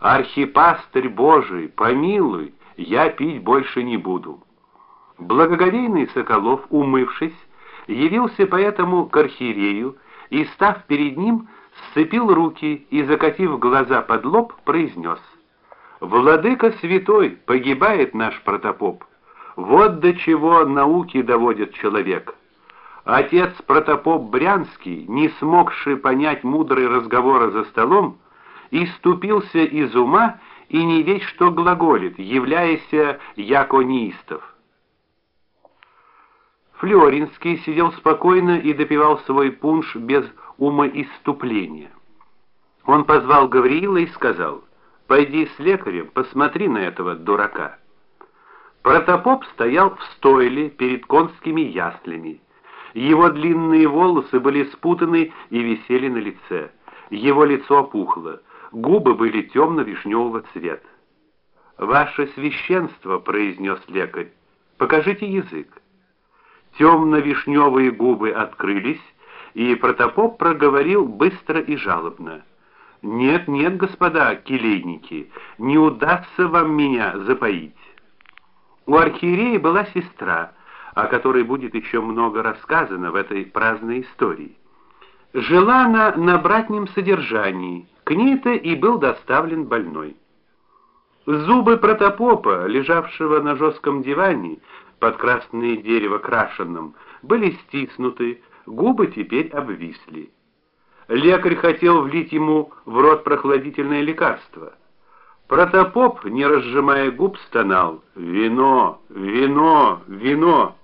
Архипастырь Божий, помилуй, я пить больше не буду. Благоговейный Соколов, умывшись, явился поэтому к архиерею и, став перед ним, сцепил руки и, закатив глаза под лоб, произнес: "Владыка святой, погибает наш протопоп. Вот до чего науки доводит человек". Отец протопоп Брянский, не смогший понять мудрые разговоры за столом, иступился из ума и не весь что глаголит, являясь яко неистов. Флоринский сидел спокойно и допивал свой пунш без умоиступления. Он позвал Гавриила и сказал: "Пойди с лекарем, посмотри на этого дурака". Протопоп стоял в стойле перед конскими яслями. Его длинные волосы были спутаны и висели на лице. Его лицо опухло, губы были темно вишневого цвета. "Ваше священство", произнес лекарь. "Покажите язык" темно-вишневые губы открылись, и протопоп проговорил быстро и жалобно: "Нет, нет, господа келейники, не удастся вам меня запоить". У архиерея была сестра, о которой будет еще много рассказано в этой праздной истории. Жила она на братнем содержании. К ней-то и был доставлен больной. Зубы протопопа, лежавшего на жестком диване, под красное дерево крашенным, были стиснуты, губы теперь обвисли. Лекарь хотел влить ему в рот прохладительное лекарство. Протопоп, не разжимая губ, стонал: "Вино, вино, вино".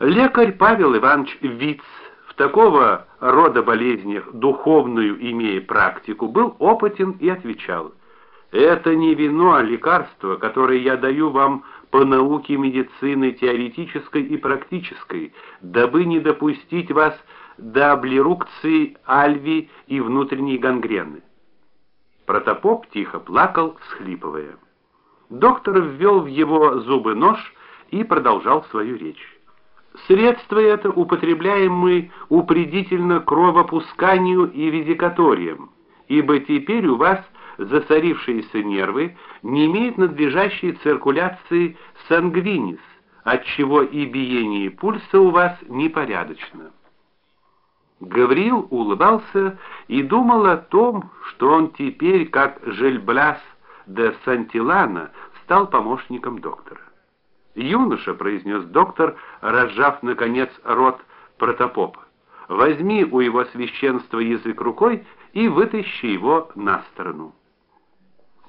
Лекарь Павел Иванович Виц, такого рода болезнях духовную имея практику, был опытен и отвечал: это не вино, а лекарство, которое я даю вам по науке медицины теоретической и практической, дабы не допустить вас до облерукции альви и внутренней гангрены. Протопоп тихо плакал, всхлипывая. Доктор ввел в его зубы нож и продолжал свою речь. Средство это употребляем мы упредительно кровопусканию и визикаториям, ибо теперь у вас засорившиеся нервы не имеют надлежащей циркуляции сангвинис, отчего и биение пульса у вас непорядочно. Гавриил улыбался и думал о том, что он теперь, как Жельбляс де Сантилана, стал помощником доктора. "Юноша", произнес доктор, разжав наконец рот протопопа. "Возьми у его священства язык рукой и вытащи его на сторону".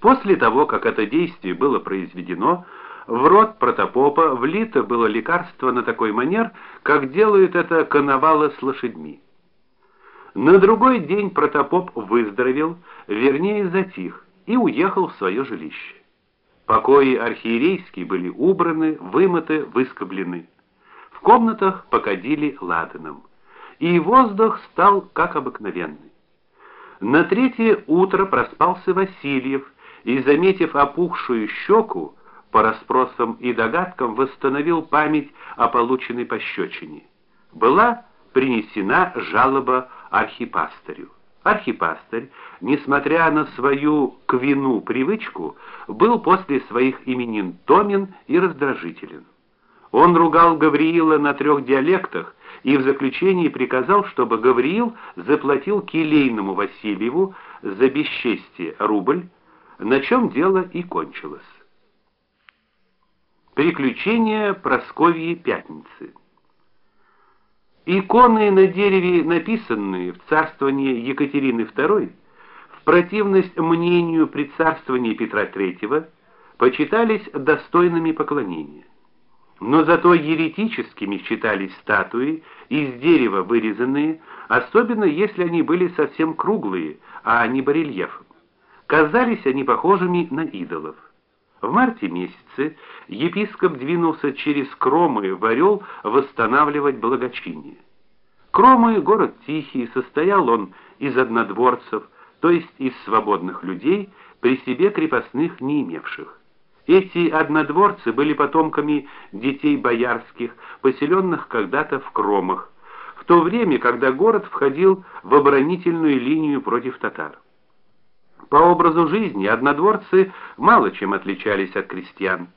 После того, как это действие было произведено, в рот протопопа влито было лекарство на такой манер, как делают это коновалы с лошадьми. На другой день протопоп выздоровел, вернее, затих и уехал в свое жилище. Покои архиерейские были убраны, вымыты, выскоблены. В комнатах покадили ладаном, и воздух стал как обыкновенный. На третье утро проспался Васильев и, заметив опухшую щеку, по расспросам и догадкам восстановил память о полученной пощечине. Была принесена жалоба архипастырю. Архипастырь, несмотря на свою к вину привычку, был после своих именин томен и раздражителен. Он ругал Гавриила на трех диалектах и в заключении приказал, чтобы Гавриил заплатил келейному Васильеву за бесчестие рубль, на чем дело и кончилось. Приключения Просковьи Пятницы. Иконы на дереве, написанные в царствовании Екатерины II, в противность мнению при царствовании Петра III, почитались достойными поклонения. Но зато еретическими считались статуи из дерева вырезанные, особенно если они были совсем круглые, а не барельефом. Казались они похожими на идолов. В марте месяце епископ двинулся через Кромы в Орел восстанавливать благочиние. Кромы город тихий, состоял он из однодворцев, то есть из свободных людей, при себе крепостных не имевших. Эти однодворцы были потомками детей боярских, поселенных когда-то в Кромах, в то время, когда город входил в оборонительную линию против татар. По образу жизни однодворцы мало чем отличались от крестьян.